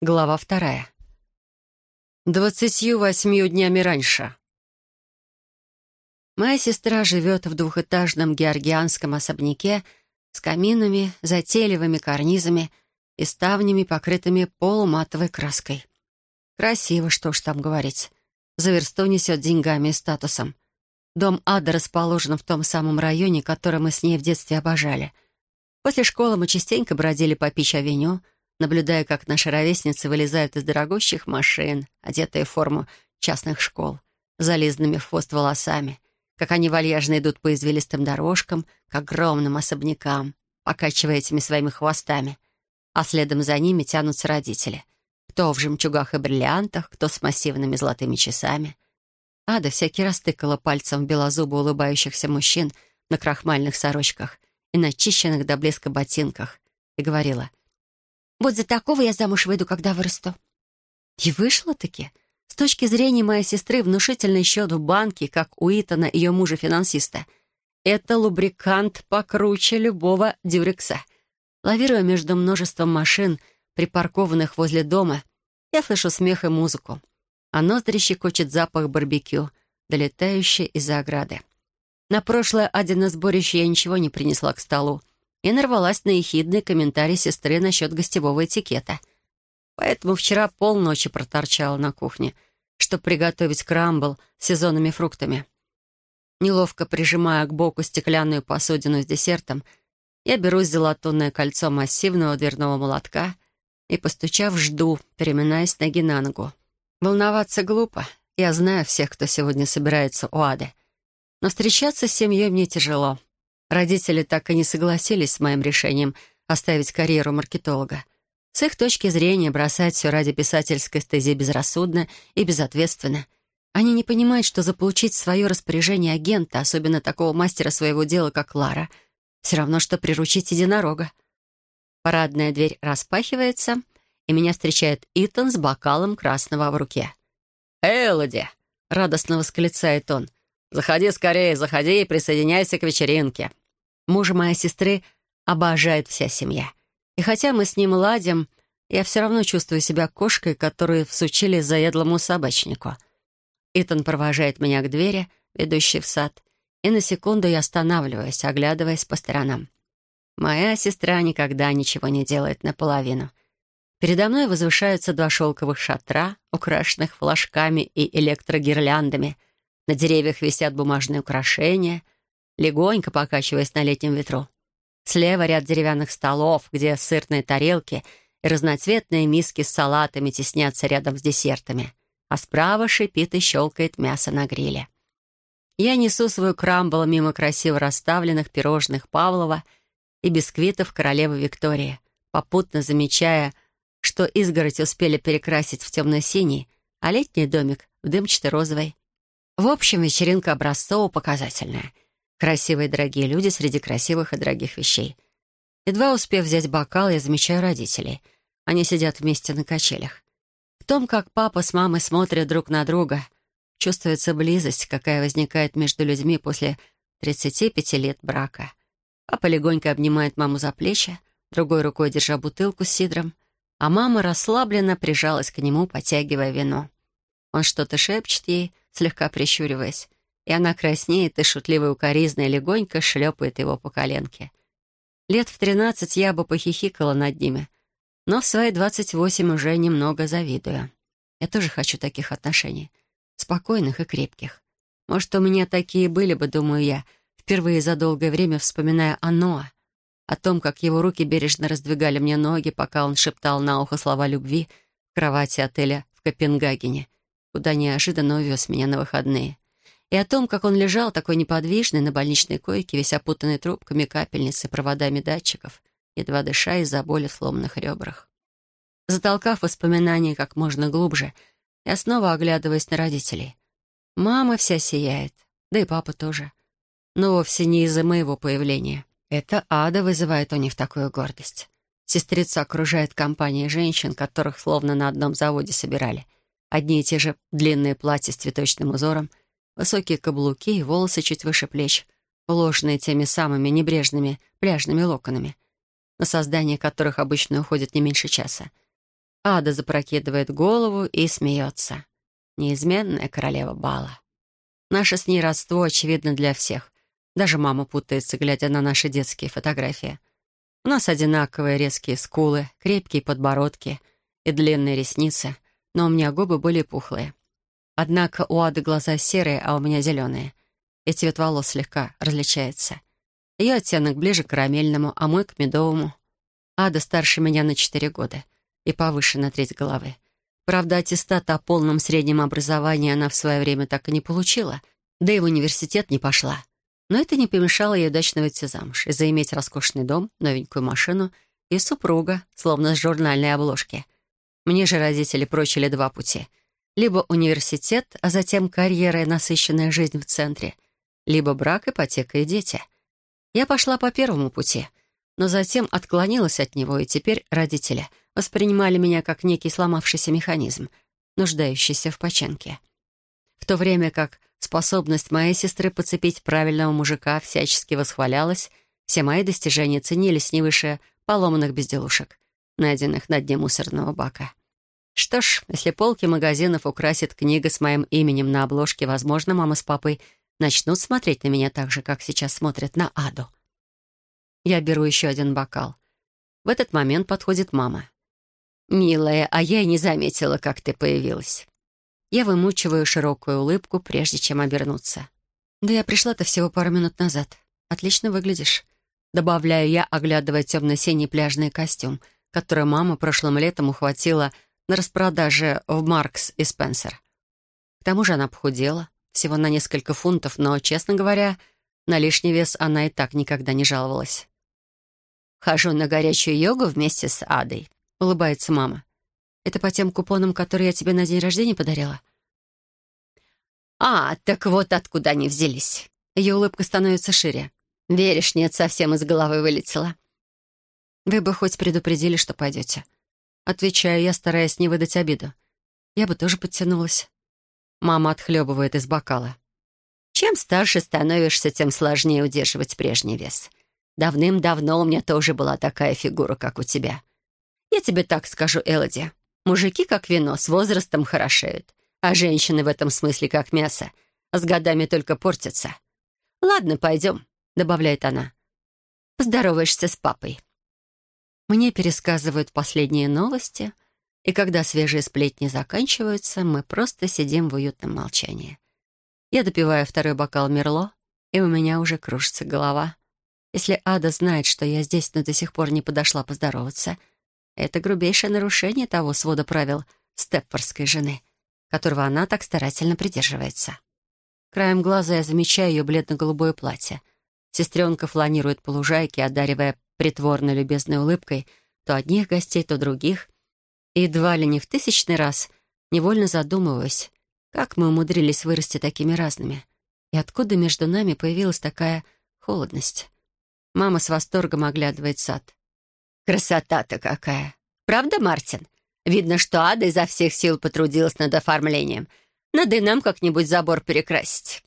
Глава вторая. Двадцатью восьмью днями раньше. Моя сестра живет в двухэтажном георгианском особняке с каминами, затейливыми карнизами и ставнями, покрытыми полуматовой краской. Красиво, что уж там говорить. За версту несет деньгами и статусом. Дом Ада расположен в том самом районе, который мы с ней в детстве обожали. После школы мы частенько бродили по Пич-авеню, наблюдая, как наши ровесницы вылезают из дорогущих машин, одетые в форму частных школ, зализанными в хвост волосами, как они вальяжно идут по извилистым дорожкам к огромным особнякам, покачивая этими своими хвостами, а следом за ними тянутся родители. Кто в жемчугах и бриллиантах, кто с массивными золотыми часами. Ада всякий раз тыкала пальцем в белозубо улыбающихся мужчин на крахмальных сорочках и начищенных до блеска ботинках и говорила — вот за такого я замуж выйду, когда вырасту». И вышла-таки. С точки зрения моей сестры, внушительный счет в банке, как у Итана, ее мужа-финансиста. Это лубрикант покруче любого дюрекса. Лавируя между множеством машин, припаркованных возле дома, я слышу смех и музыку. А ноздри щекочет запах барбекю, долетающий из-за ограды. На прошлое Адина сборище я ничего не принесла к столу и нарвалась на ехидный комментарий сестры насчет гостевого этикета. Поэтому вчера полночи проторчала на кухне, чтобы приготовить крамбл с сезонными фруктами. Неловко прижимая к боку стеклянную посудину с десертом, я берусь за латунное кольцо массивного дверного молотка и, постучав, жду, переминаясь ноги на ногу. Волноваться глупо. Я знаю всех, кто сегодня собирается у Ады. Но встречаться с семьей мне тяжело. Родители так и не согласились с моим решением оставить карьеру маркетолога. С их точки зрения бросать все ради писательской стези безрассудно и безответственно. Они не понимают, что заполучить в свое распоряжение агента, особенно такого мастера своего дела, как Лара, все равно, что приручить единорога. Парадная дверь распахивается, и меня встречает Итан с бокалом красного в руке. «Элоди!» — радостно восклицает он. «Заходи скорее, заходи и присоединяйся к вечеринке». Мужа моей сестры обожает вся семья. И хотя мы с ним ладим, я все равно чувствую себя кошкой, которую всучили заядлому собачнику. Итан провожает меня к двери, ведущей в сад, и на секунду я останавливаюсь, оглядываясь по сторонам. Моя сестра никогда ничего не делает наполовину. Передо мной возвышаются два шелковых шатра, украшенных флажками и электрогирляндами. На деревьях висят бумажные украшения — легонько покачиваясь на летнем ветру. Слева ряд деревянных столов, где сырные тарелки и разноцветные миски с салатами теснятся рядом с десертами, а справа шипит и щелкает мясо на гриле. Я несу свой крамбл мимо красиво расставленных пирожных Павлова и бисквитов королевы Виктории, попутно замечая, что изгородь успели перекрасить в темно-синий, а летний домик — в дымчато-розовый. В общем, вечеринка образцово-показательная — Красивые дорогие люди среди красивых и дорогих вещей. Едва успев взять бокал, я замечаю родителей. Они сидят вместе на качелях. В том, как папа с мамой смотрят друг на друга, чувствуется близость, какая возникает между людьми после 35 лет брака. Папа легонько обнимает маму за плечи, другой рукой держа бутылку с сидром, а мама расслабленно прижалась к нему, потягивая вино. Он что-то шепчет ей, слегка прищуриваясь, и она краснеет и шутливой укоризной легонько шлепает его по коленке. Лет в тринадцать я бы похихикала над ними, но в свои двадцать восемь уже немного завидую. Я тоже хочу таких отношений, спокойных и крепких. Может, у меня такие были бы, думаю я, впервые за долгое время вспоминая о Ноа, о том, как его руки бережно раздвигали мне ноги, пока он шептал на ухо слова любви в кровати отеля в Копенгагене, куда неожиданно увез меня на выходные и о том, как он лежал такой неподвижный на больничной койке, весь опутанный трубками капельниц проводами датчиков, едва дыша из-за боли в сломанных ребрах. Затолкав воспоминания как можно глубже, я снова оглядываюсь на родителей. Мама вся сияет, да и папа тоже. Но вовсе не из-за моего появления. Это ада вызывает у них такую гордость. Сестрица окружает компания женщин, которых словно на одном заводе собирали. Одни и те же длинные платья с цветочным узором — Высокие каблуки и волосы чуть выше плеч, уложенные теми самыми небрежными пляжными локонами, на создание которых обычно уходит не меньше часа. Ада запрокидывает голову и смеется. Неизменная королева бала. Наше с ней родство очевидно для всех. Даже мама путается, глядя на наши детские фотографии. У нас одинаковые резкие скулы, крепкие подбородки и длинные ресницы, но у меня губы были пухлые. Однако у Ады глаза серые, а у меня зеленые. И цвет волос слегка различается. Ее оттенок ближе к карамельному, а мой к медовому. Ада старше меня на четыре года и повыше на треть головы. Правда, аттестата о полном среднем образовании она в свое время так и не получила, да и в университет не пошла. Но это не помешало ей удачно выйти замуж и заиметь роскошный дом, новенькую машину и супруга, словно с журнальной обложки. Мне же родители прочили два пути. Либо университет, а затем карьера и насыщенная жизнь в центре, либо брак, ипотека и дети. Я пошла по первому пути, но затем отклонилась от него, и теперь родители воспринимали меня как некий сломавшийся механизм, нуждающийся в починке. В то время как Способность моей сестры подцепить правильного мужика всячески восхвалялась, все мои достижения ценились не выше поломанных безделушек, найденных на дне мусорного бака. Что ж, если полки магазинов украсит книга с моим именем на обложке, возможно, мама с папой начнут смотреть на меня так же, как сейчас смотрят на Аду. Я беру еще один бокал. В этот момент подходит мама. «Милая, а я и не заметила, как ты появилась». Я вымучиваю широкую улыбку, прежде чем обернуться. «Да я пришла-то всего пару минут назад. Отлично выглядишь». Добавляю я, оглядывая темно-синий пляжный костюм, который мама прошлым летом ухватила на распродаже в Маркс и Спенсер. К тому же она похудела, всего на несколько фунтов, но, честно говоря, на лишний вес она и так никогда не жаловалась. «Хожу на горячую йогу вместе с Адой», — улыбается мама. Это по тем купонам, которые я тебе на день рождения подарила?» «А, так вот откуда они взялись». Ее улыбка становится шире. «Веришь, нет, совсем из головы вылетела». «Вы бы хоть предупредили, что пойдете». Отвечаю я, стараясь не выдать обиду. Я бы тоже подтянулась. Мама отхлебывает из бокала. «Чем старше становишься, тем сложнее удерживать прежний вес. Давным-давно у меня тоже была такая фигура, как у тебя. Я тебе так скажу, Элоди. Мужики, как вино, с возрастом хорошеют, а женщины в этом смысле как мясо, с годами только портятся. «Ладно, пойдем», — добавляет она. «Поздороваешься с папой». Мне пересказывают последние новости, и когда свежие сплетни заканчиваются, мы просто сидим в уютном молчании. Я допиваю второй бокал Мерло, и у меня уже кружится голова. Если Ада знает, что я здесь, но до сих пор не подошла поздороваться — это грубейшее нарушение того свода правил степфордской жены, которого она так старательно придерживается. Краем глаза я замечаю ее бледно-голубое платье. Сестренка фланирует по лужайке, одаривая притворно любезной улыбкой то одних гостей, то других. И едва ли не в тысячный раз невольно задумываюсь, как мы умудрились вырасти такими разными. И откуда между нами появилась такая холодность. Мама с восторгом оглядывает сад. Красота-то какая! Правда, Мартин? Видно, что Ада изо всех сил потрудилась над оформлением. Надо и нам как-нибудь забор перекрасить.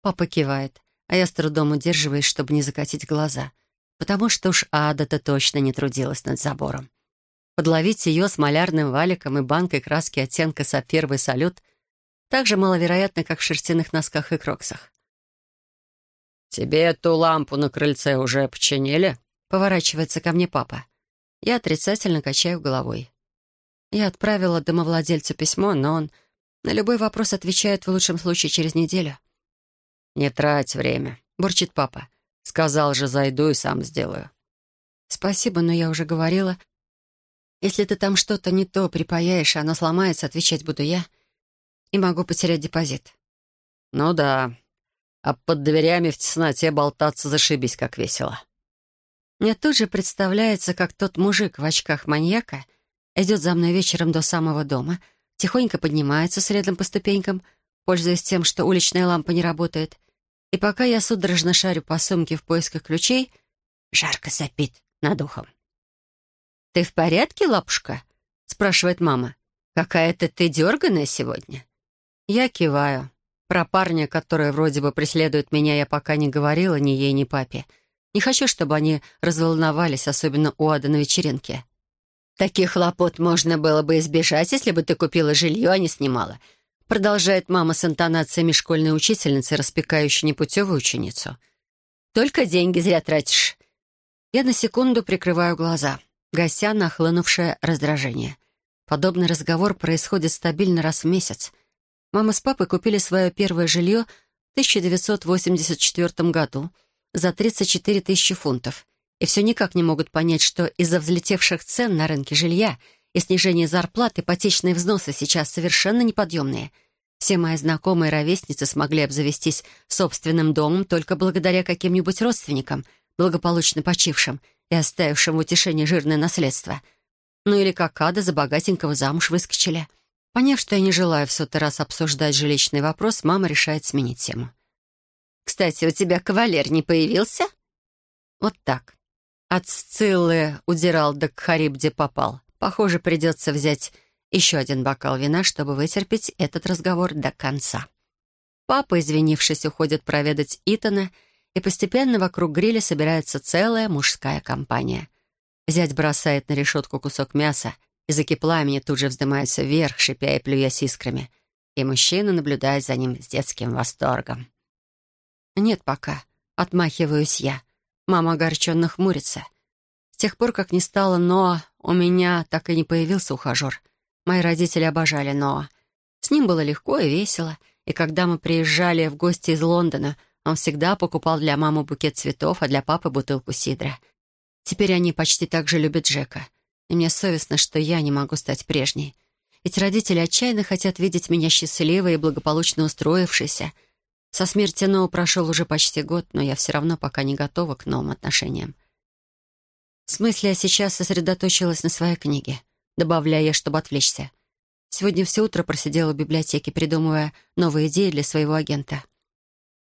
Папа кивает, а я с трудом удерживаюсь, чтобы не закатить глаза. Потому что уж Ада-то точно не трудилась над забором. Подловить ее с малярным валиком и банкой краски оттенка сапфировый салют так же маловероятно, как в шерстяных носках и кроксах. «Тебе эту лампу на крыльце уже починили?» Поворачивается ко мне папа. Я отрицательно качаю головой. Я отправила домовладельцу письмо, но он на любой вопрос отвечает в лучшем случае через неделю. «Не трать время», — бурчит папа. «Сказал же, зайду и сам сделаю». «Спасибо, но я уже говорила. Если ты там что-то не то припаяешь, оно сломается, отвечать буду я. И могу потерять депозит». «Ну да. А под дверями в тесноте болтаться зашибись, как весело». Мне тут же представляется, как тот мужик в очках маньяка идет за мной вечером до самого дома, тихонько поднимается следом по ступенькам, пользуясь тем, что уличная лампа не работает. И пока я судорожно шарю по сумке в поисках ключей, жарко сопит над ухом. «Ты в порядке, лапушка?» — спрашивает мама. «Какая-то ты дерганая сегодня?» Я киваю. Про парня, который вроде бы преследует меня, я пока не говорила ни ей, ни папе — не хочу, чтобы они разволновались, особенно у Ады на вечеринке. Таких хлопот можно было бы избежать, если бы ты купила жилье, а не снимала. Продолжает мама с интонациями школьной учительницы, распекающей непутевую ученицу. Только деньги зря тратишь. Я на секунду прикрываю глаза, гася нахлынувшее раздражение. Подобный разговор происходит стабильно раз в месяц. Мама с папой купили свое первое жилье в 1984 году за 34 тысячи фунтов и все никак не могут понять, что из-за взлетевших цен на рынке жилья и снижения зарплат ипотечные взносы сейчас совершенно неподъемные. Все мои знакомые ровесницы смогли обзавестись собственным домом только благодаря каким-нибудь родственникам, благополучно почившим и оставившим в утешении жирное наследство. Ну или как ада за богатенького замуж выскочили. Поняв, что я не желаю в сотый раз обсуждать жилищный вопрос, мама решает сменить тему. «Кстати, у тебя кавалер не появился?» Вот так. От Сциллы удирал да к Харибде попал. Похоже, придется взять еще один бокал вина, чтобы вытерпеть этот разговор до конца. Папа, извинившись, уходит проведать Итана, и постепенно вокруг гриля собирается целая мужская компания. Зять бросает на решетку кусок мяса, языки пламени тут же вздымаются вверх, шипя и плюясь искрами, и мужчина наблюдает за ним с детским восторгом. «Нет пока», — отмахиваюсь я. Мама огорченно хмурится. С тех пор, как не стало Ноа, у меня так и не появился ухажер. Мои родители обожали Ноа. С ним было легко и весело, и когда мы приезжали в гости из Лондона, он всегда покупал для мамы букет цветов, а для папы бутылку сидра. Теперь они почти так же любят Джека. И мне совестно, что я не могу стать прежней. Ведь родители отчаянно хотят видеть меня счастливой и благополучно устроившейся — со смерти Ноу прошел уже почти год, но я все равно пока не готова к новым отношениям. В смысле, я сейчас сосредоточилась на своей книге, добавляя, чтобы отвлечься. Сегодня все утро просидела в библиотеке, придумывая новые идеи для своего агента.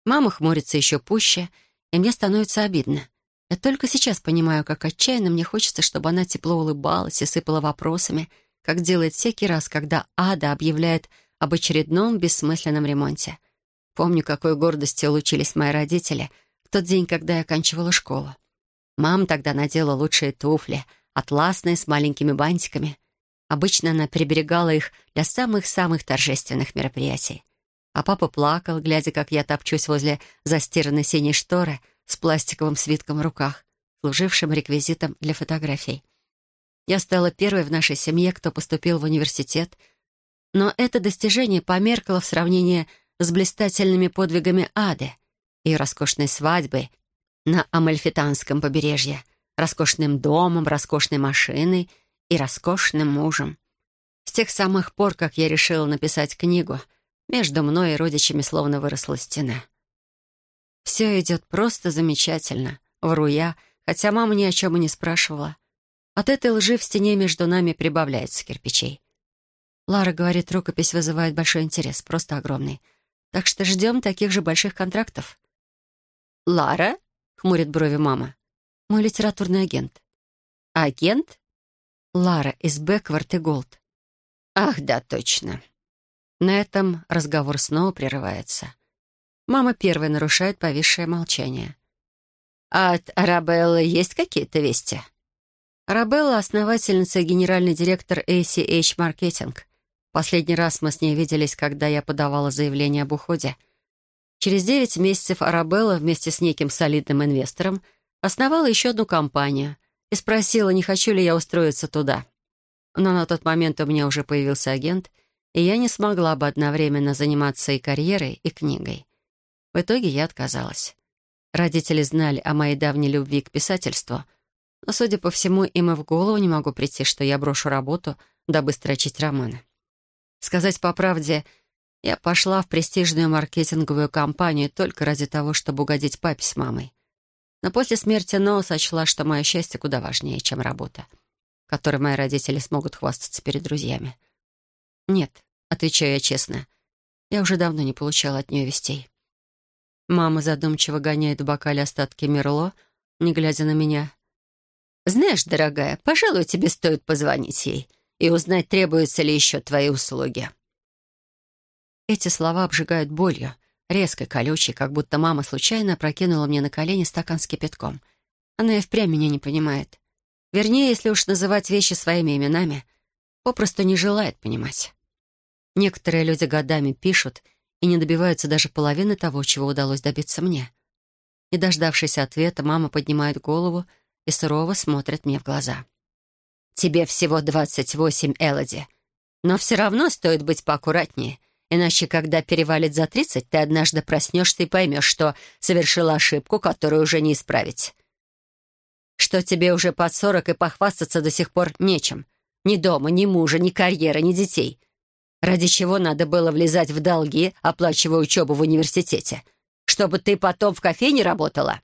Мама хмурится еще пуще, и мне становится обидно. Я только сейчас понимаю, как отчаянно мне хочется, чтобы она тепло улыбалась и сыпала вопросами, как делает всякий раз, когда Ада объявляет об очередном бессмысленном ремонте — Помню, какой гордостью лучились мои родители в тот день, когда я оканчивала школу. Мама тогда надела лучшие туфли, атласные с маленькими бантиками. Обычно она приберегала их для самых-самых торжественных мероприятий. А папа плакал, глядя, как я топчусь возле застиранной синей шторы с пластиковым свитком в руках, служившим реквизитом для фотографий. Я стала первой в нашей семье, кто поступил в университет, но это достижение померкло в сравнении с блистательными подвигами Ады, ее роскошной свадьбой на Амальфитанском побережье, роскошным домом, роскошной машиной и роскошным мужем. С тех самых пор, как я решила написать книгу, между мной и родичами словно выросла стена. Все идет просто замечательно, вру я, хотя мама ни о чем и не спрашивала. От этой лжи в стене между нами прибавляется кирпичей. Лара говорит, рукопись вызывает большой интерес, просто огромный — так что ждем таких же больших контрактов». «Лара?» — хмурит брови мама. «Мой литературный агент». «Агент?» «Лара из Бэквард и Голд». «Ах, да, точно». На этом разговор снова прерывается. Мама первая нарушает повисшее молчание. «А от Арабеллы есть какие-то вести?» Арабелла — основательница и генеральный директор ACH Marketing. Последний раз мы с ней виделись, когда я подавала заявление об уходе. Через девять месяцев Арабелла вместе с неким солидным инвестором основала еще одну компанию и спросила, не хочу ли я устроиться туда. Но на тот момент у меня уже появился агент, и я не смогла бы одновременно заниматься и карьерой, и книгой. В итоге я отказалась. Родители знали о моей давней любви к писательству, но, судя по всему, им и в голову не могу прийти, что я брошу работу, дабы строчить романы. Сказать по правде, я пошла в престижную маркетинговую компанию только ради того, чтобы угодить папе с мамой. Но после смерти Ноу сочла, что мое счастье куда важнее, чем работа, которой мои родители смогут хвастаться перед друзьями. «Нет», — отвечаю я честно, — я уже давно не получала от нее вестей. Мама задумчиво гоняет в бокале остатки Мерло, не глядя на меня. «Знаешь, дорогая, пожалуй, тебе стоит позвонить ей и узнать, требуются ли еще твои услуги». Эти слова обжигают болью, резкой, колючей, как будто мама случайно опрокинула мне на колени стакан с кипятком. Она и впрямь меня не понимает. Вернее, если уж называть вещи своими именами, попросту не желает понимать. Некоторые люди годами пишут и не добиваются даже половины того, чего удалось добиться мне. Не дождавшись ответа, мама поднимает голову и сурово смотрит мне в глаза. «Тебе всего двадцать восемь, Элоди. Но все равно стоит быть поаккуратнее, иначе, когда перевалит за тридцать, ты однажды проснешься и поймешь, что совершила ошибку, которую уже не исправить. Что тебе уже под сорок и похвастаться до сих пор нечем. Ни дома, ни мужа, ни карьеры, ни детей. Ради чего надо было влезать в долги, оплачивая учебу в университете? Чтобы ты потом в кофейне работала?»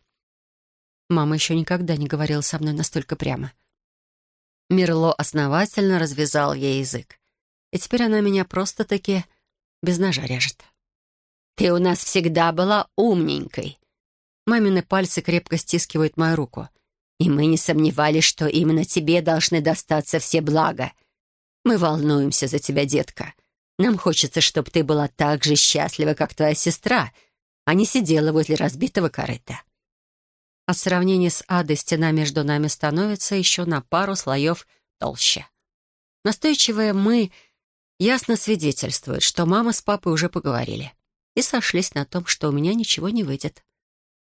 Мама еще никогда не говорила со мной настолько прямо. Мирло основательно развязал ей язык. И теперь она меня просто-таки без ножа режет. «Ты у нас всегда была умненькой». Мамины пальцы крепко стискивают мою руку. «И мы не сомневались, что именно тебе должны достаться все блага. Мы волнуемся за тебя, детка. Нам хочется, чтобы ты была так же счастлива, как твоя сестра, а не сидела возле разбитого корыта». От сравнения с адой стена между нами становится еще на пару слоев толще. Настойчивое «мы» ясно свидетельствует, что мама с папой уже поговорили и сошлись на том, что у меня ничего не выйдет.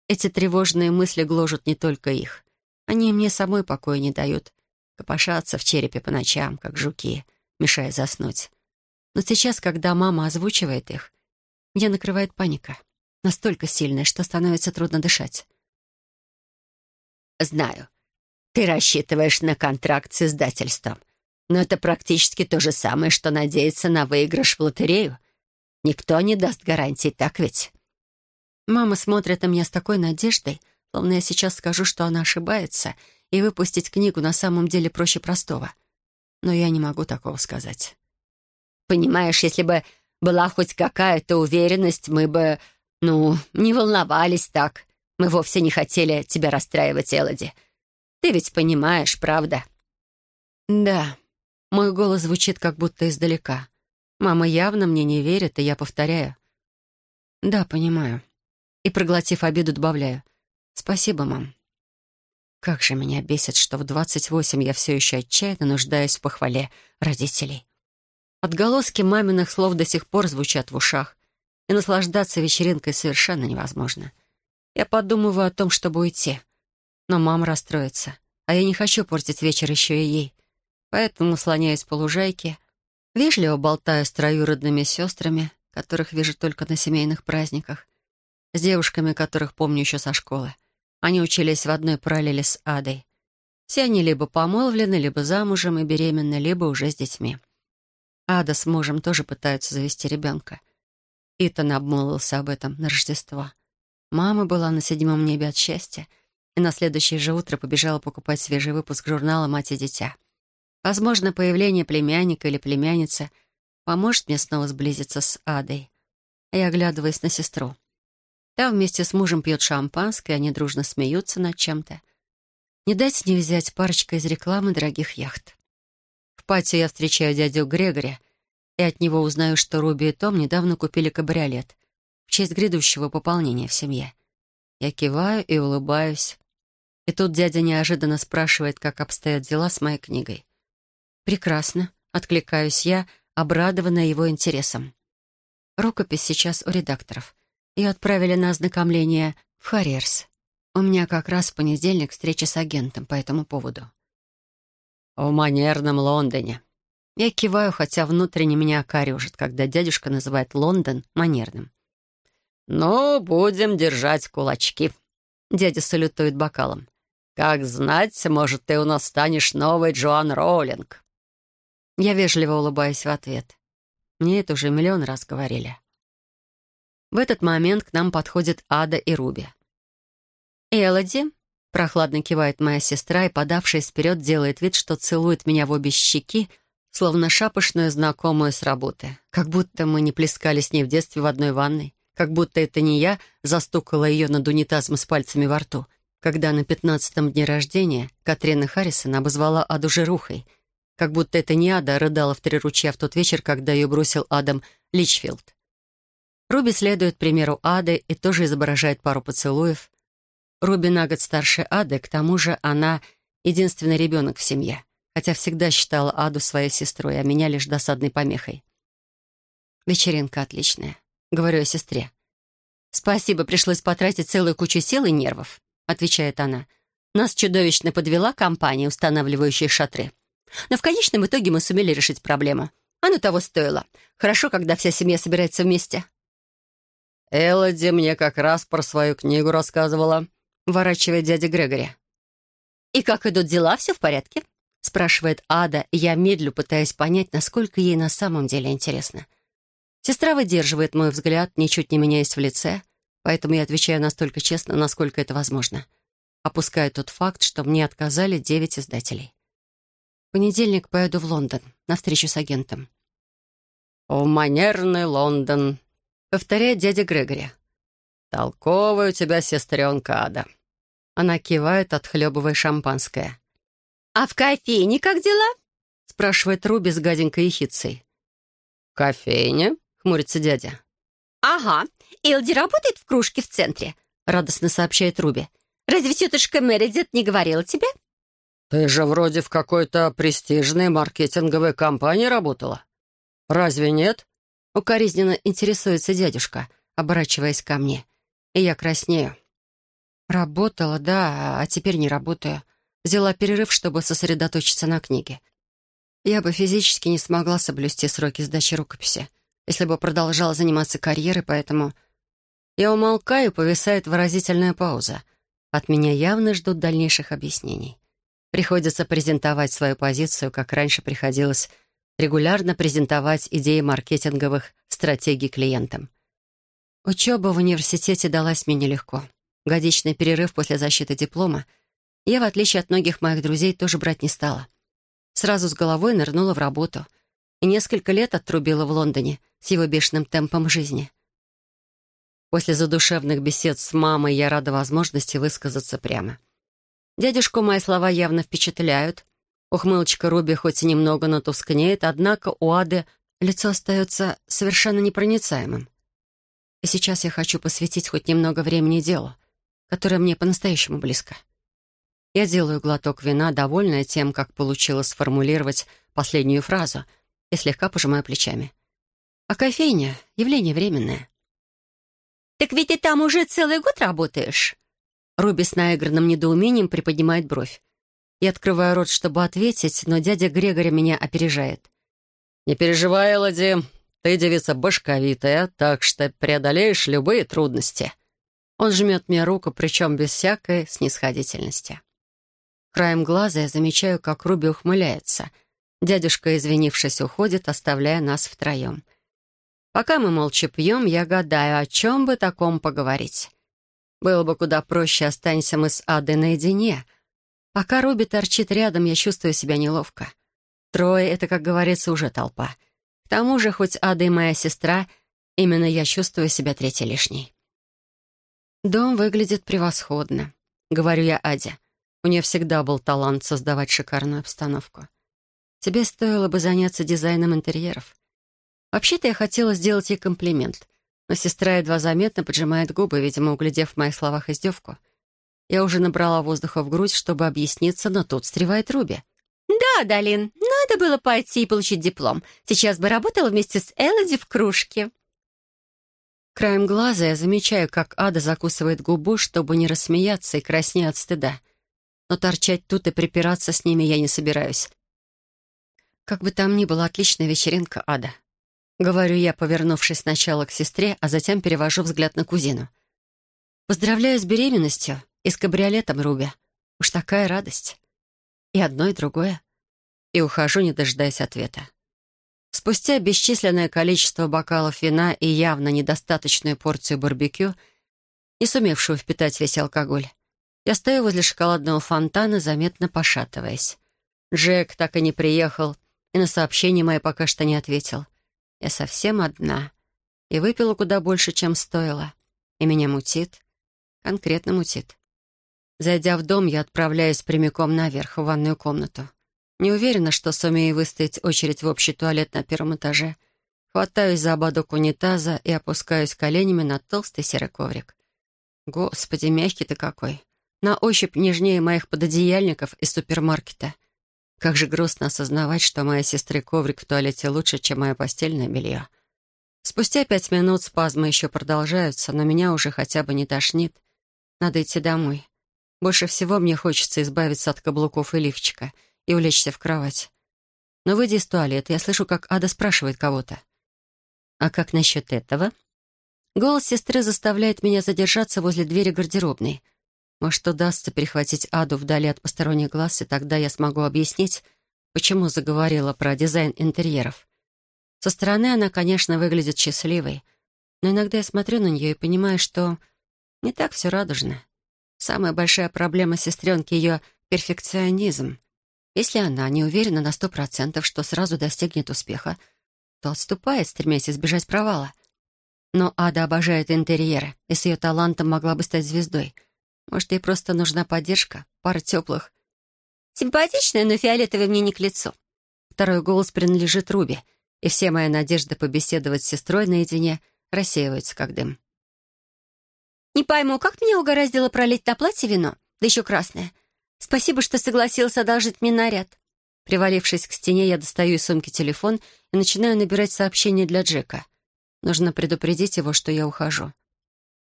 Эти тревожные мысли гложут не только их. Они мне самой покоя не дают. Копошатся в черепе по ночам, как жуки, мешая заснуть. Но сейчас, когда мама озвучивает их, меня накрывает паника. Настолько сильная, что становится трудно дышать. Знаю. Ты рассчитываешь на контракт с издательством. Но это практически то же самое, что надеяться на выигрыш в лотерею. Никто не даст гарантий, так ведь? Мама смотрит на меня с такой надеждой, словно я сейчас скажу, что она ошибается, и выпустить книгу на самом деле проще простого. Но я не могу такого сказать. Понимаешь, если бы была хоть какая-то уверенность, мы бы, ну, не волновались так. Мы вовсе не хотели тебя расстраивать, Элоди. Ты ведь понимаешь, правда?» «Да». Мой голос звучит как будто издалека. Мама явно мне не верит, и я повторяю. «Да, понимаю». И, проглотив обиду, добавляю. «Спасибо, мам». Как же меня бесит, что в двадцать восемь я все еще отчаянно нуждаюсь в похвале родителей. Отголоски маминых слов до сих пор звучат в ушах, и наслаждаться вечеринкой совершенно невозможно. — я подумываю о том, чтобы уйти. Но мама расстроится. А я не хочу портить вечер еще и ей. Поэтому слоняюсь по лужайке, вежливо болтаю с троюродными сестрами, которых вижу только на семейных праздниках, с девушками, которых помню еще со школы. Они учились в одной параллели с Адой. Все они либо помолвлены, либо замужем и беременны, либо уже с детьми. Ада с мужем тоже пытаются завести ребенка. Итан обмолвился об этом на Рождество. Мама была на седьмом небе от счастья и на следующее же утро побежала покупать свежий выпуск журнала «Мать и дитя». Возможно, появление племянника или племянницы поможет мне снова сблизиться с Адой. Я оглядываюсь на сестру. Та вместе с мужем пьет шампанское, они дружно смеются над чем-то. Не дать не взять парочка из рекламы дорогих яхт. В пати я встречаю дядю Грегори, и от него узнаю, что Руби и Том недавно купили кабриолет, в честь грядущего пополнения в семье. Я киваю и улыбаюсь. И тут дядя неожиданно спрашивает, как обстоят дела с моей книгой. «Прекрасно», — откликаюсь я, обрадованная его интересом. Рукопись сейчас у редакторов. Ее отправили на ознакомление в Харьерс. У меня как раз в понедельник встреча с агентом по этому поводу. «В манерном Лондоне». Я киваю, хотя внутренне меня корежит, когда дядюшка называет Лондон манерным. «Ну, будем держать кулачки», — дядя салютует бокалом. «Как знать, может, ты у нас станешь новой Джоан Роулинг». Я вежливо улыбаюсь в ответ. Мне это уже миллион раз говорили. В этот момент к нам подходят Ада и Руби. «Элоди», — прохладно кивает моя сестра и, подавшись вперед, делает вид, что целует меня в обе щеки, словно шапошную знакомую с работы, как будто мы не плескали с ней в детстве в одной ванной как будто это не я застукала ее над унитазом с пальцами во рту, когда на пятнадцатом дне рождения Катрина Харрисон обозвала Аду жирухой, как будто это не Ада рыдала в три ручья в тот вечер, когда ее бросил Адам Личфилд. Руби следует примеру Ады и тоже изображает пару поцелуев. Руби на год старше Ады, к тому же она единственный ребенок в семье, хотя всегда считала Аду своей сестрой, а меня лишь досадной помехой. Вечеринка отличная. Говорю о сестре. «Спасибо, пришлось потратить целую кучу сил и нервов», — отвечает она. «Нас чудовищно подвела компания, устанавливающая шатры. Но в конечном итоге мы сумели решить проблему. Оно того стоило. Хорошо, когда вся семья собирается вместе». «Элоди мне как раз про свою книгу рассказывала», — ворачивает дядя Грегори. «И как идут дела? Все в порядке?» — спрашивает Ада, и я медлю, пытаясь понять, насколько ей на самом деле интересно. Сестра выдерживает мой взгляд, ничуть не меняясь в лице, поэтому я отвечаю настолько честно, насколько это возможно. Опускаю тот факт, что мне отказали девять издателей. В понедельник поеду в Лондон на встречу с агентом. «В манерный Лондон», — повторяет дядя Грегори. «Толковая у тебя сестренка Ада». Она кивает, отхлебывая шампанское. «А в кофейне как дела?» — спрашивает Руби с гаденькой ехицей. «В кофейне?» хмурится дядя. «Ага, Элди работает в кружке в центре», — радостно сообщает Руби. «Разве тетушка Мередит не говорила тебе?» «Ты же вроде в какой-то престижной маркетинговой компании работала. Разве нет?» Укоризненно интересуется дядюшка, оборачиваясь ко мне. И я краснею. «Работала, да, а теперь не работаю. Взяла перерыв, чтобы сосредоточиться на книге. Я бы физически не смогла соблюсти сроки сдачи рукописи если бы продолжала заниматься карьерой, поэтому... Я умолкаю, повисает выразительная пауза. От меня явно ждут дальнейших объяснений. Приходится презентовать свою позицию, как раньше приходилось регулярно презентовать идеи маркетинговых стратегий клиентам. Учеба в университете далась мне нелегко. Годичный перерыв после защиты диплома я, в отличие от многих моих друзей, тоже брать не стала. Сразу с головой нырнула в работу и несколько лет отрубила в Лондоне — с его бешеным темпом жизни. После задушевных бесед с мамой я рада возможности высказаться прямо. Дядюшку мои слова явно впечатляют. Ухмылочка Руби хоть и немного натускнеет, однако у Ады лицо остается совершенно непроницаемым. И сейчас я хочу посвятить хоть немного времени делу, которое мне по-настоящему близко. Я делаю глоток вина, довольная тем, как получилось сформулировать последнюю фразу, и слегка пожимаю плечами. А кофейня — явление временное. «Так ведь ты там уже целый год работаешь?» Руби с наигранным недоумением приподнимает бровь. Я открываю рот, чтобы ответить, но дядя Грегори меня опережает. «Не переживай, Элоди, ты девица башковитая, так что преодолеешь любые трудности». Он жмет мне руку, причем без всякой снисходительности. Краем глаза я замечаю, как Руби ухмыляется. Дядюшка, извинившись, уходит, оставляя нас втроем. Пока мы молча пьем, я гадаю, о чем бы таком поговорить. Было бы куда проще, останься мы с Адой наедине. Пока Руби торчит рядом, я чувствую себя неловко. Трое — это, как говорится, уже толпа. К тому же, хоть Ада и моя сестра, именно я чувствую себя третьей лишней. Дом выглядит превосходно, — говорю я Аде. У нее всегда был талант создавать шикарную обстановку. Тебе стоило бы заняться дизайном интерьеров. Вообще-то я хотела сделать ей комплимент, но сестра едва заметно поджимает губы, видимо, углядев в моих словах издевку. Я уже набрала воздуха в грудь, чтобы объясниться, но тут встревает Руби. «Да, Далин, надо было пойти и получить диплом. Сейчас бы работала вместе с Элоди в кружке». Краем глаза я замечаю, как Ада закусывает губу, чтобы не рассмеяться и краснеет от стыда. Но торчать тут и припираться с ними я не собираюсь. Как бы там ни была отличная вечеринка, Ада. Говорю я, повернувшись сначала к сестре, а затем перевожу взгляд на кузину. Поздравляю с беременностью и с кабриолетом Руби. Уж такая радость. И одно, и другое. И ухожу, не дожидаясь ответа. Спустя бесчисленное количество бокалов вина и явно недостаточную порцию барбекю, не сумевшую впитать весь алкоголь, я стою возле шоколадного фонтана, заметно пошатываясь. Джек так и не приехал, и на сообщение мое пока что не ответил. Я совсем одна. И выпила куда больше, чем стоило. И меня мутит. Конкретно мутит. Зайдя в дом, я отправляюсь прямиком наверх, в ванную комнату. Не уверена, что сумею выстоять очередь в общий туалет на первом этаже. Хватаюсь за ободок унитаза и опускаюсь коленями на толстый серый коврик. Господи, мягкий ты какой. на ощупь нежнее моих пододеяльников из супермаркета. Как же грустно осознавать, что моя сестры коврик в туалете лучше, чем мое постельное белье. Спустя пять минут спазмы еще продолжаются, но меня уже хотя бы не тошнит. Надо идти домой. Больше всего мне хочется избавиться от каблуков и лифчика и улечься в кровать. Но выйдя из туалета, я слышу, как Ада спрашивает кого-то. «А как насчет этого?» Голос сестры заставляет меня задержаться возле двери гардеробной. Может, удастся перехватить Аду вдали от посторонних глаз, и тогда я смогу объяснить, почему заговорила про дизайн интерьеров. Со стороны она, конечно, выглядит счастливой, но иногда я смотрю на нее и понимаю, что не так все радужно. Самая большая проблема сестренки — ее перфекционизм. Если она не уверена на сто процентов, что сразу достигнет успеха, то отступает, стремясь избежать провала. Но Ада обожает интерьеры, и с ее талантом могла бы стать звездой. Может, ей просто нужна поддержка, пара теплых. Симпатичная, но фиолетовый мне не к лицу. Второй голос принадлежит Руби, и все мои надежды побеседовать с сестрой наедине рассеиваются, как дым. «Не пойму, как меня угораздило пролить на платье вино, да еще красное. Спасибо, что согласился одолжить мне наряд». Привалившись к стене, я достаю из сумки телефон и начинаю набирать сообщение для Джека. Нужно предупредить его, что я ухожу.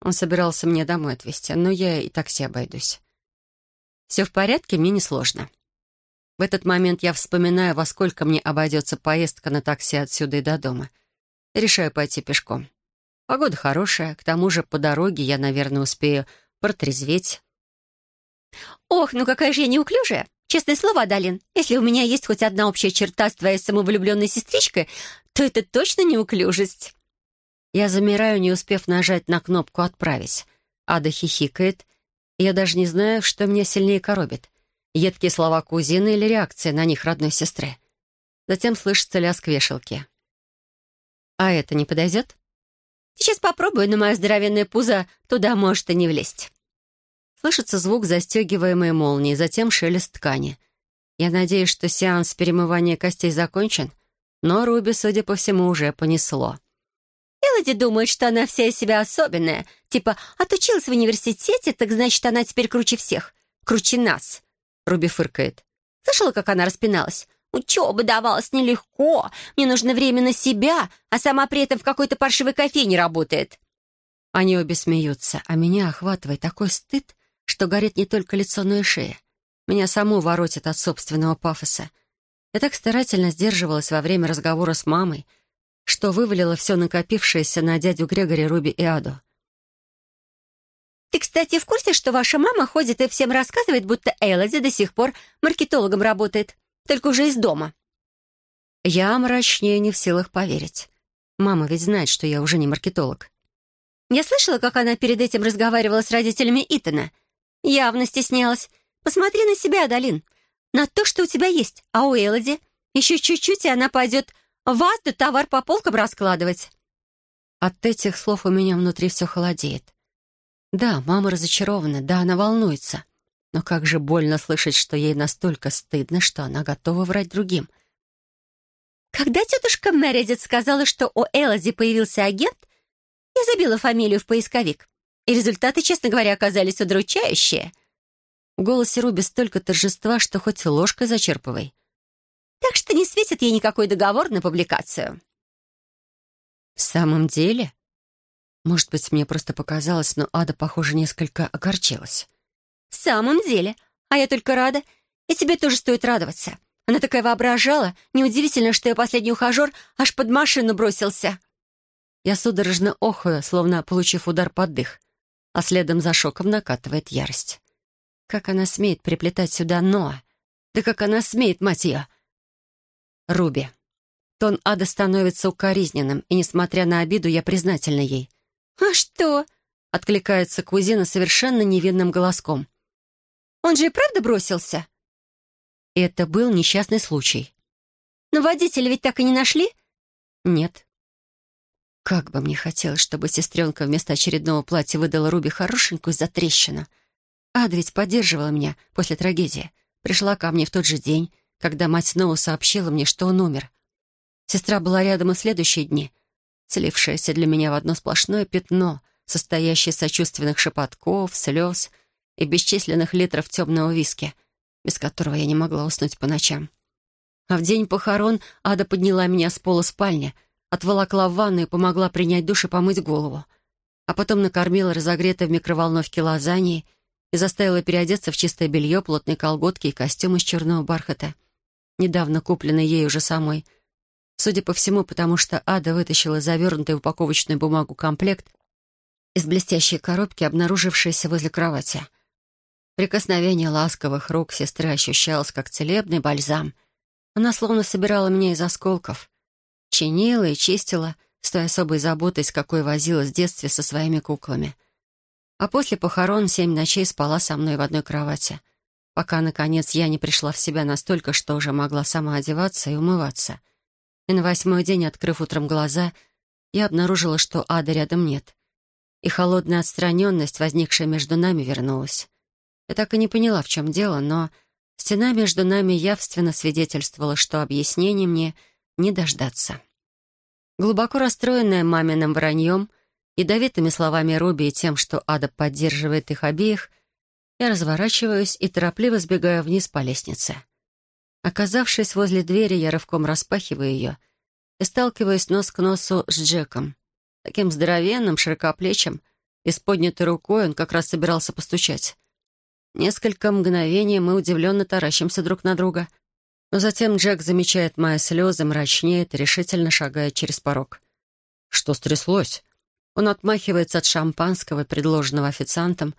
Он собирался мне домой отвезти, но я и такси обойдусь. Все в порядке, мне несложно. В этот момент я вспоминаю, во сколько мне обойдется поездка на такси отсюда и до дома. Решаю пойти пешком. Погода хорошая, к тому же по дороге я, наверное, успею протрезветь. «Ох, ну какая же я неуклюжая! Честное слово, Адалин, если у меня есть хоть одна общая черта с твоей самовлюбленной сестричкой, то это точно неуклюжесть!» Я замираю, не успев нажать на кнопку «Отправить». Ада хихикает. Я даже не знаю, что меня сильнее коробит. Едкие слова кузины или реакция на них родной сестры. Затем слышится лязг вешалки. «А это не подойдет?» «Сейчас попробую, но мое здоровенное пузо туда может и не влезть». Слышится звук застегиваемой молнии, затем шелест ткани. Я надеюсь, что сеанс перемывания костей закончен, но Руби, судя по всему, уже понесло. Элоди думает, что она вся из себя особенная. Типа, отучилась в университете, так значит, она теперь круче всех. Круче нас. Руби фыркает. Слышала, как она распиналась? Учеба давалась нелегко. Мне нужно время на себя, а сама при этом в какой-то паршивой кофейне работает. Они обе смеются, а меня охватывает такой стыд, что горит не только лицо, но и шея. Меня саму воротит от собственного пафоса. Я так старательно сдерживалась во время разговора с мамой, что вывалило все накопившееся на дядю Грегори, Руби и Аду. «Ты, кстати, в курсе, что ваша мама ходит и всем рассказывает, будто Элоди до сих пор маркетологом работает, только уже из дома?» Я мрачнее не в силах поверить. Мама ведь знает, что я уже не маркетолог. Я слышала, как она перед этим разговаривала с родителями Итана. Явно стеснялась. Посмотри на себя, Адалин. На то, что у тебя есть. А у Элоди еще чуть-чуть, и она пойдет вас да товар по полкам раскладывать». От этих слов у меня внутри все холодеет. Да, мама разочарована, да, она волнуется. Но как же больно слышать, что ей настолько стыдно, что она готова врать другим. Когда тетушка Мередит сказала, что у Элоди появился агент, я забила фамилию в поисковик. И результаты, честно говоря, оказались удручающие. В голосе Руби столько торжества, что хоть ложкой зачерпывай так что не светит ей никакой договор на публикацию». «В самом деле?» Может быть, мне просто показалось, но Ада, похоже, несколько огорчилась. «В самом деле? А я только рада. И тебе тоже стоит радоваться. Она такая воображала. Неудивительно, что ее последний ухажер аж под машину бросился». Я судорожно охаю, словно получив удар под дых, а следом за шоком накатывает ярость. Как она смеет приплетать сюда Ноа? Да как она смеет, мать ее! Руби. Тон Ада становится укоризненным, и, несмотря на обиду, я признательна ей. «А что?» — откликается кузина совершенно невинным голоском. «Он же и правда бросился?» Это был несчастный случай. «Но водителя ведь так и не нашли?» «Нет». Как бы мне хотелось, чтобы сестренка вместо очередного платья выдала Руби хорошенькую затрещину. Ада ведь поддерживала меня после трагедии. Пришла ко мне в тот же день, когда мать снова сообщила мне, что он умер. Сестра была рядом и следующие дни, слившаяся для меня в одно сплошное пятно, состоящее из сочувственных шепотков, слез и бесчисленных литров темного виски, без которого я не могла уснуть по ночам. А в день похорон Ада подняла меня с пола спальни, отволокла в ванну и помогла принять душ и помыть голову. А потом накормила разогретой в микроволновке лазаньей и заставила переодеться в чистое белье, плотные колготки и костюм из черного бархата, недавно купленный ей уже самой. Судя по всему, потому что Ада вытащила завернутый в упаковочную бумагу комплект из блестящей коробки, обнаружившейся возле кровати. Прикосновение ласковых рук сестры ощущалось, как целебный бальзам. Она словно собирала меня из осколков. Чинила и чистила, с той особой заботой, с какой возилась в детстве со своими куклами. А после похорон семь ночей спала со мной в одной кровати, пока, наконец, я не пришла в себя настолько, что уже могла сама одеваться и умываться. И на восьмой день, открыв утром глаза, я обнаружила, что ада рядом нет. И холодная отстраненность, возникшая между нами, вернулась. Я так и не поняла, в чем дело, но стена между нами явственно свидетельствовала, что объяснений мне не дождаться. Глубоко расстроенная маминым враньем, ядовитыми словами Руби и тем, что Ада поддерживает их обеих, я разворачиваюсь и торопливо сбегаю вниз по лестнице. Оказавшись возле двери, я рывком распахиваю ее и сталкиваюсь нос к носу с Джеком. Таким здоровенным, широкоплечим и с поднятой рукой он как раз собирался постучать. Несколько мгновений мы удивленно таращимся друг на друга. Но затем Джек замечает мои слезы, мрачнеет и решительно шагает через порог. Что стряслось? Он отмахивается от шампанского, предложенного официантом,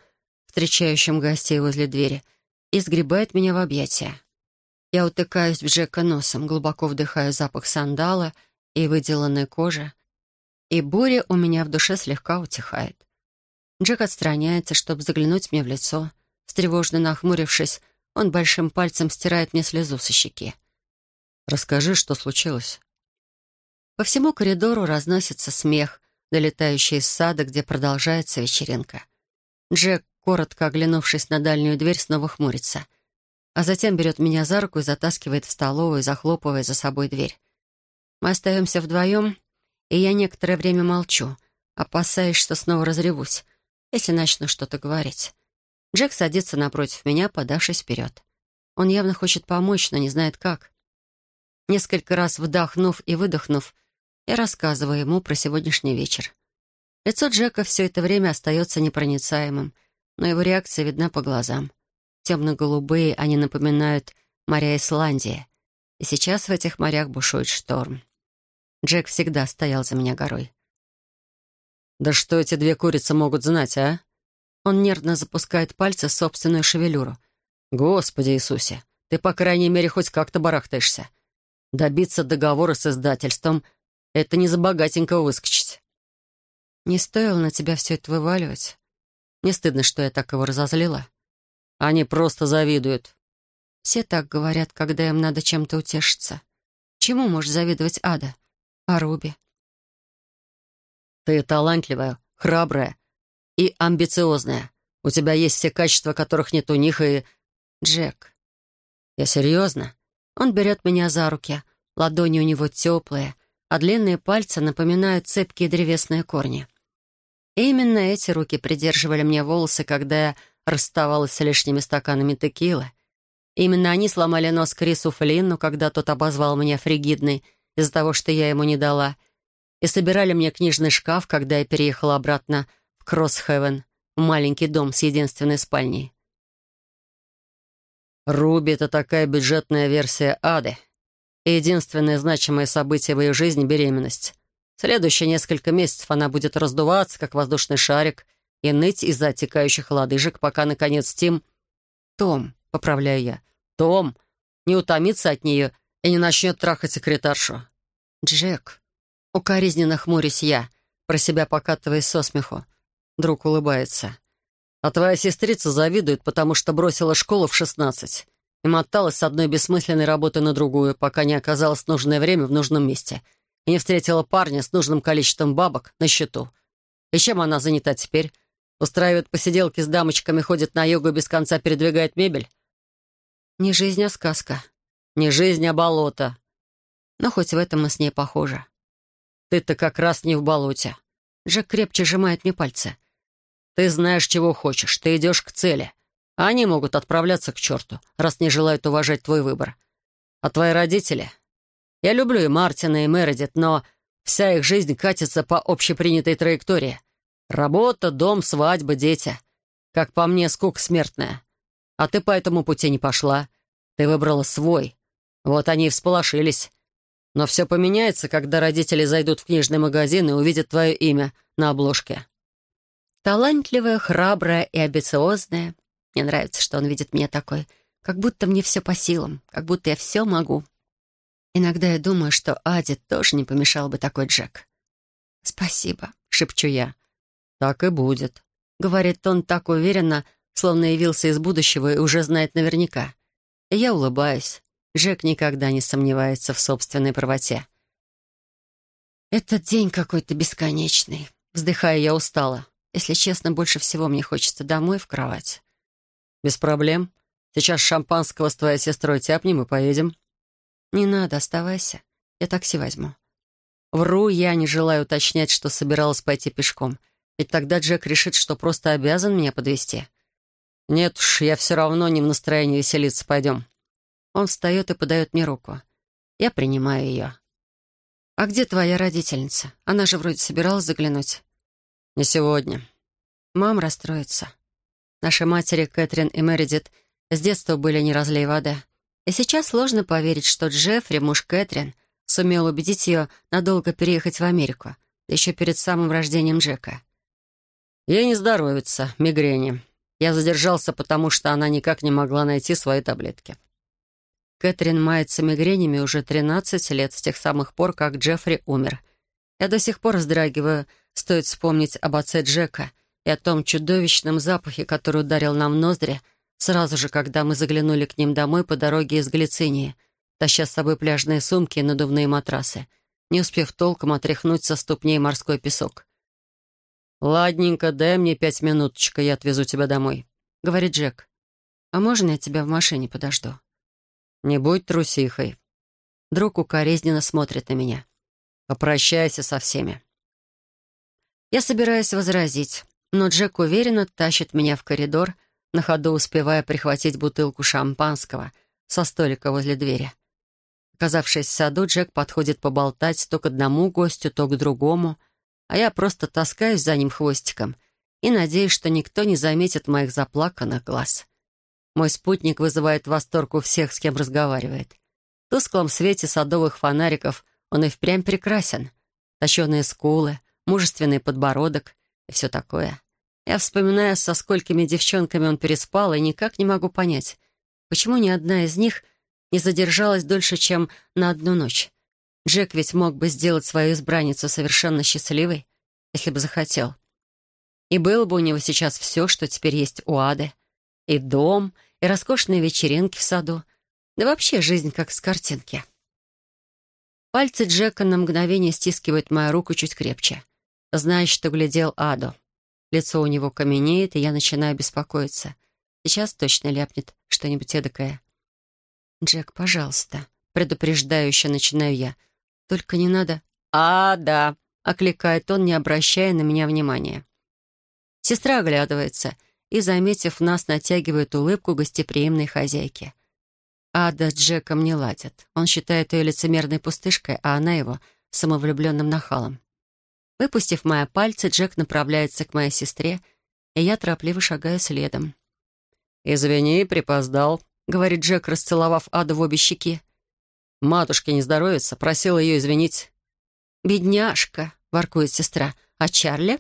встречающим гостей возле двери, и сгребает меня в объятия. Я утыкаюсь в Джека носом, глубоко вдыхаю запах сандала и выделанной кожи, и буря у меня в душе слегка утихает. Джек отстраняется, чтобы заглянуть мне в лицо — Встревожно нахмурившись, он большим пальцем стирает мне слезу со щеки. «Расскажи, что случилось». По всему коридору разносится смех, долетающий из сада, где продолжается вечеринка. Джек, коротко оглянувшись на дальнюю дверь, снова хмурится, а затем берет меня за руку и затаскивает в столовую, захлопывая за собой дверь. Мы остаемся вдвоем, и я некоторое время молчу, опасаясь, что снова разревусь, если начну что-то говорить. Джек садится напротив меня, подавшись вперед. Он явно хочет помочь, но не знает как. Несколько раз вдохнув и выдохнув, я рассказываю ему про сегодняшний вечер. Лицо Джека все это время остается непроницаемым, но его реакция видна по глазам. Темно-голубые они напоминают моря Исландии, и сейчас в этих морях бушует шторм. Джек всегда стоял за меня горой. «Да что эти две курицы могут знать, а?» Он нервно запускает пальцы в собственную шевелюру. «Господи Иисусе, ты, по крайней мере, хоть как-то барахтаешься. Добиться договора с издательством — это не за богатенького выскочить». «Не стоило на тебя все это вываливать. Не стыдно, что я так его разозлила?» «Они просто завидуют». «Все так говорят, когда им надо чем-то утешиться. Чему может завидовать Ада? А Руби?» «Ты талантливая, храбрая, и амбициозная. У тебя есть все качества, которых нет у них, и... Джек. Я серьезно. Он берет меня за руки. Ладони у него теплые, а длинные пальцы напоминают цепкие древесные корни. И именно эти руки придерживали мне волосы, когда я расставалась с лишними стаканами текилы. Именно они сломали нос Крису Флинну, когда тот обозвал меня фригидной из-за того, что я ему не дала, и собирали мне книжный шкаф, когда я переехала обратно Кроссхевен, маленький дом с единственной спальней. Руби — это такая бюджетная версия ады. Единственное значимое событие в ее жизни — беременность. Следующие несколько месяцев она будет раздуваться, как воздушный шарик, и ныть из-за отекающих лодыжек, пока, наконец, Тим... Том, поправляю я. Том не утомится от нее и не начнет трахать секретаршу. Джек. Укоризненно хмурюсь я, про себя покатываясь со смеху. Друг улыбается. «А твоя сестрица завидует, потому что бросила школу в шестнадцать и моталась с одной бессмысленной работы на другую, пока не оказалась в нужное время в нужном месте и не встретила парня с нужным количеством бабок на счету. И чем она занята теперь? Устраивает посиделки с дамочками, ходит на йогу и без конца передвигает мебель? Не жизнь, а сказка. Не жизнь, а болото. Но хоть в этом мы с ней похожи. Ты-то как раз не в болоте. Джек крепче сжимает мне пальцы. Ты знаешь, чего хочешь, ты идешь к цели. Они могут отправляться к черту, раз не желают уважать твой выбор. А твои родители? Я люблю и Мартина, и Мередит, но вся их жизнь катится по общепринятой траектории. Работа, дом, свадьба, дети. Как по мне, скука смертная. А ты по этому пути не пошла. Ты выбрала свой. Вот они и всполошились. Но все поменяется, когда родители зайдут в книжный магазин и увидят твое имя на обложке. Талантливая, храбрая и амбициозная. Мне нравится, что он видит меня такой. Как будто мне все по силам, как будто я все могу. Иногда я думаю, что Аде тоже не помешал бы такой Джек. «Спасибо», — шепчу я. «Так и будет», — говорит он так уверенно, словно явился из будущего и уже знает наверняка. И я улыбаюсь. Джек никогда не сомневается в собственной правоте. «Этот день какой-то бесконечный», — вздыхая, я устала. Если честно, больше всего мне хочется домой в кровать. «Без проблем. Сейчас шампанского с твоей сестрой тяпнем и поедем». «Не надо, оставайся. Я такси возьму». Вру, я не желаю уточнять, что собиралась пойти пешком. Ведь тогда Джек решит, что просто обязан меня подвести. «Нет уж, я все равно не в настроении веселиться. Пойдем». Он встает и подает мне руку. Я принимаю ее. «А где твоя родительница? Она же вроде собиралась заглянуть». «Не сегодня». Мам расстроится. Наши матери, Кэтрин и Мередит, с детства были не разлей вода. И сейчас сложно поверить, что Джеффри, муж Кэтрин, сумел убедить ее надолго переехать в Америку, еще перед самым рождением Джека. Ей не здоровится, мигрени. Я задержался, потому что она никак не могла найти свои таблетки. Кэтрин мается мигренями уже 13 лет, с тех самых пор, как Джеффри умер. Я до сих пор вздрагиваю, стоит вспомнить об отце Джека и о том чудовищном запахе, который ударил нам в ноздри сразу же, когда мы заглянули к ним домой по дороге из Галицинии, таща с собой пляжные сумки и надувные матрасы, не успев толком отряхнуть со ступней морской песок. «Ладненько, дай мне пять минуточек, я отвезу тебя домой», — говорит Джек. «А можно я тебя в машине подожду?» «Не будь трусихой». Друг укоризненно смотрит на меня. «Попрощайся со всеми». Я собираюсь возразить, но Джек уверенно тащит меня в коридор, на ходу успевая прихватить бутылку шампанского со столика возле двери. Оказавшись в саду, Джек подходит поболтать то к одному гостю, то к другому — а я просто таскаюсь за ним хвостиком и надеюсь, что никто не заметит моих заплаканных глаз. Мой спутник вызывает восторг у всех, с кем разговаривает. В тусклом свете садовых фонариков он и впрямь прекрасен. Точеные скулы, мужественный подбородок и все такое. Я вспоминаю, со сколькими девчонками он переспал, и никак не могу понять, почему ни одна из них не задержалась дольше, чем на одну ночь. Джек ведь мог бы сделать свою избранницу совершенно счастливой, если бы захотел. И было бы у него сейчас все, что теперь есть у Ады. И дом, и роскошные вечеринки в саду. Да вообще жизнь как с картинки. Пальцы Джека на мгновение стискивают мою руку чуть крепче. Знаешь, что глядел Аду. Лицо у него каменеет, и я начинаю беспокоиться. Сейчас точно ляпнет что-нибудь эдакое. «Джек, пожалуйста», — предупреждающе начинаю я. Только не надо. «А, да», — окликает он, не обращая на меня внимания. Сестра оглядывается и, заметив нас, натягивает улыбку гостеприимной хозяйки. Ада с Джеком не ладят. Он считает ее лицемерной пустышкой, а она его самовлюбленным нахалом. Выпустив мои пальцы, Джек направляется к моей сестре, и я торопливо шагаю следом. «Извини, припоздал», — говорит Джек, расцеловав Аду в обе щеки. Матушке не здоровится, просила ее извинить. «Бедняжка», — воркует сестра. «А Чарли?»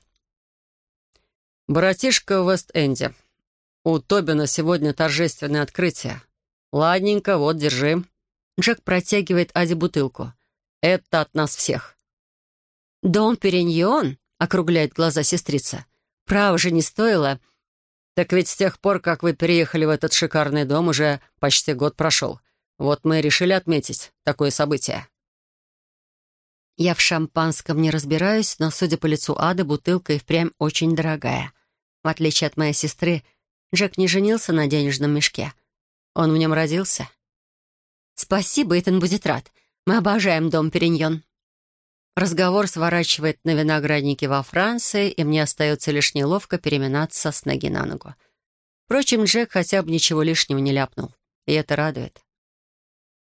«Братишка в Вест-Энде. У Тобина сегодня торжественное открытие. Ладненько, вот, держи». Джек протягивает Аде бутылку. «Это от нас всех». «Дом Периньон?» — округляет глаза сестрица. «Право же не стоило». «Так ведь с тех пор, как вы переехали в этот шикарный дом, уже почти год прошел. Вот мы и решили отметить такое событие. Я в шампанском не разбираюсь, но, судя по лицу Ады, бутылка и впрямь очень дорогая. В отличие от моей сестры, Джек не женился на денежном мешке. Он в нем родился. «Спасибо, Итан будет рад. Мы обожаем дом Периньон». Разговор сворачивает на винограднике во Франции, и мне остается лишь неловко переминаться с ноги на ногу. Впрочем, Джек хотя бы ничего лишнего не ляпнул, и это радует.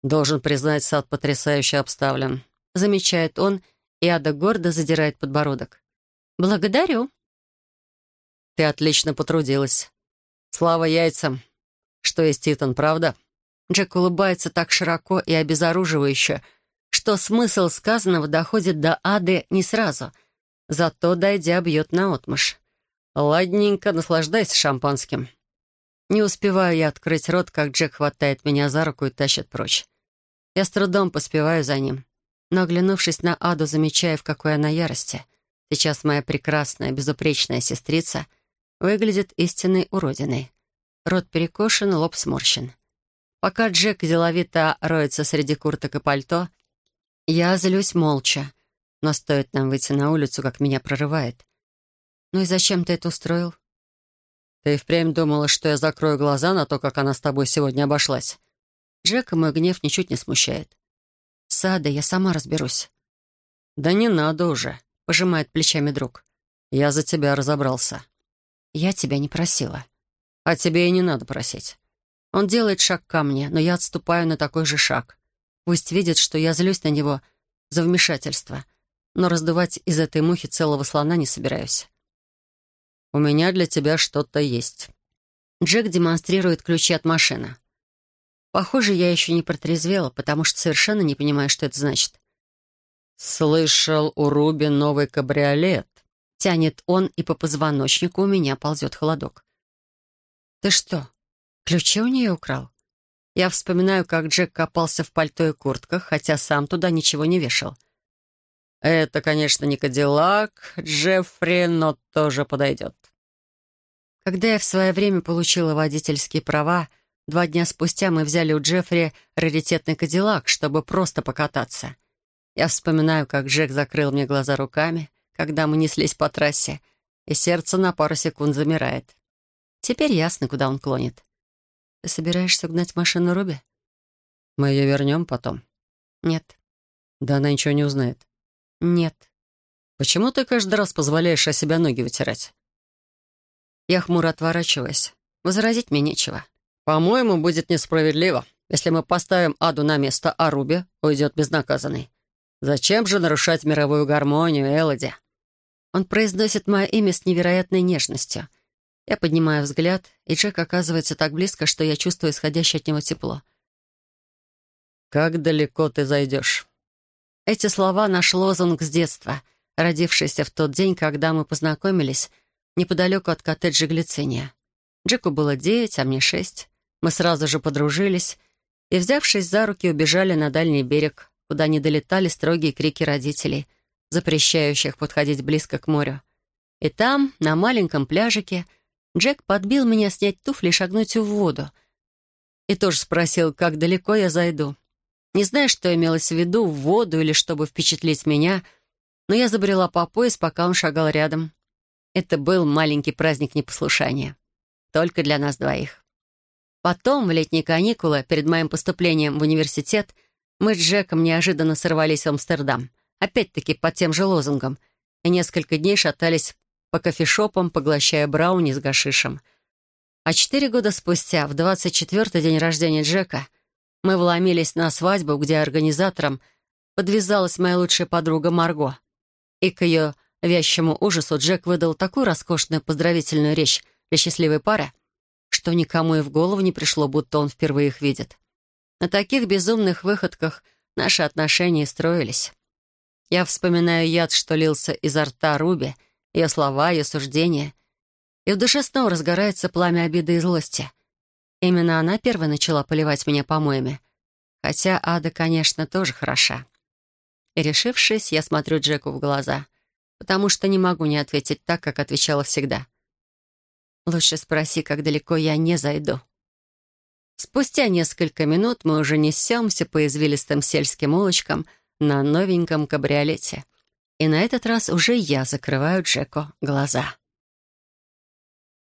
«Должен признать, сад потрясающе обставлен», — замечает он, и Ада гордо задирает подбородок. «Благодарю». «Ты отлично потрудилась. Слава яйцам, что есть Титан, правда?» Джек улыбается так широко и обезоруживающе, что смысл сказанного доходит до Ады не сразу, зато, дойдя, бьет наотмашь. «Ладненько, наслаждайся шампанским». Не успеваю я открыть рот, как Джек хватает меня за руку и тащит прочь. Я с трудом поспеваю за ним, но, оглянувшись на Аду, замечаю, в какой она ярости. Сейчас моя прекрасная, безупречная сестрица выглядит истинной уродиной. Рот перекошен, лоб сморщен. Пока Джек деловито роется среди курток и пальто, я злюсь молча, но стоит нам выйти на улицу, как меня прорывает. «Ну и зачем ты это устроил?» «Ты впрямь думала, что я закрою глаза на то, как она с тобой сегодня обошлась?» Джека мой гнев ничуть не смущает. «Сада, я сама разберусь». «Да не надо уже», — пожимает плечами друг. «Я за тебя разобрался». «Я тебя не просила». «А тебе и не надо просить». Он делает шаг ко мне, но я отступаю на такой же шаг. Пусть видит, что я злюсь на него за вмешательство, но раздувать из этой мухи целого слона не собираюсь. «У меня для тебя что-то есть». Джек демонстрирует ключи от машины. Похоже, я еще не протрезвела, потому что совершенно не понимаю, что это значит. «Слышал, у Руби новый кабриолет». Тянет он, и по позвоночнику у меня ползет холодок. «Ты что, ключи у нее украл?» Я вспоминаю, как Джек копался в пальто и куртках, хотя сам туда ничего не вешал. «Это, конечно, не Кадиллак, Джеффри, но тоже подойдет». Когда я в свое время получила водительские права, два дня спустя мы взяли у Джеффри раритетный Кадиллак, чтобы просто покататься. Я вспоминаю, как Джек закрыл мне глаза руками, когда мы неслись по трассе, и сердце на пару секунд замирает. Теперь ясно, куда он клонит. «Ты собираешься гнать машину Руби?» «Мы ее вернем потом?» «Нет». «Да она ничего не узнает». «Нет». «Почему ты каждый раз позволяешь о себя ноги вытирать?» Я хмуро отворачиваюсь. Возразить мне нечего. «По-моему, будет несправедливо, если мы поставим Аду на место, а Руби уйдет безнаказанной. Зачем же нарушать мировую гармонию, Элоди?» Он произносит мое имя с невероятной нежностью. Я поднимаю взгляд, и Джек оказывается так близко, что я чувствую исходящее от него тепло. «Как далеко ты зайдешь?» Эти слова — наш лозунг с детства, родившийся в тот день, когда мы познакомились неподалеку от коттеджа Глициния. Джеку было девять, а мне шесть. Мы сразу же подружились и, взявшись за руки, убежали на дальний берег, куда не долетали строгие крики родителей, запрещающих подходить близко к морю. И там, на маленьком пляжике, Джек подбил меня снять туфли и шагнуть в воду. И тоже спросил, как далеко я зайду. Не знаю, что имелось в виду, в воду или чтобы впечатлить меня, но я забрела по пояс, пока он шагал рядом. Это был маленький праздник непослушания. Только для нас двоих. Потом, в летние каникулы, перед моим поступлением в университет, мы с Джеком неожиданно сорвались в Амстердам. Опять-таки под тем же лозунгом. И несколько дней шатались по кофешопам, поглощая брауни с гашишем. А четыре года спустя, в 24-й день рождения Джека, мы вломились на свадьбу, где организатором подвязалась моя лучшая подруга Марго. И к ее вящему ужасу Джек выдал такую роскошную поздравительную речь для счастливой пары, что никому и в голову не пришло, будто он впервые их видит. На таких безумных выходках наши отношения строились. Я вспоминаю яд, что лился изо рта Руби, ее слова, ее суждения. И в душе снова разгорается пламя обиды и злости. Именно она первая начала поливать меня помоями. Хотя Ада, конечно, тоже хороша. И решившись, я смотрю Джеку в глаза, потому что не могу не ответить так, как отвечала всегда. Лучше спроси, как далеко я не зайду. Спустя несколько минут мы уже несемся по извилистым сельским улочкам на новеньком кабриолете. И на этот раз уже я закрываю Джеку глаза.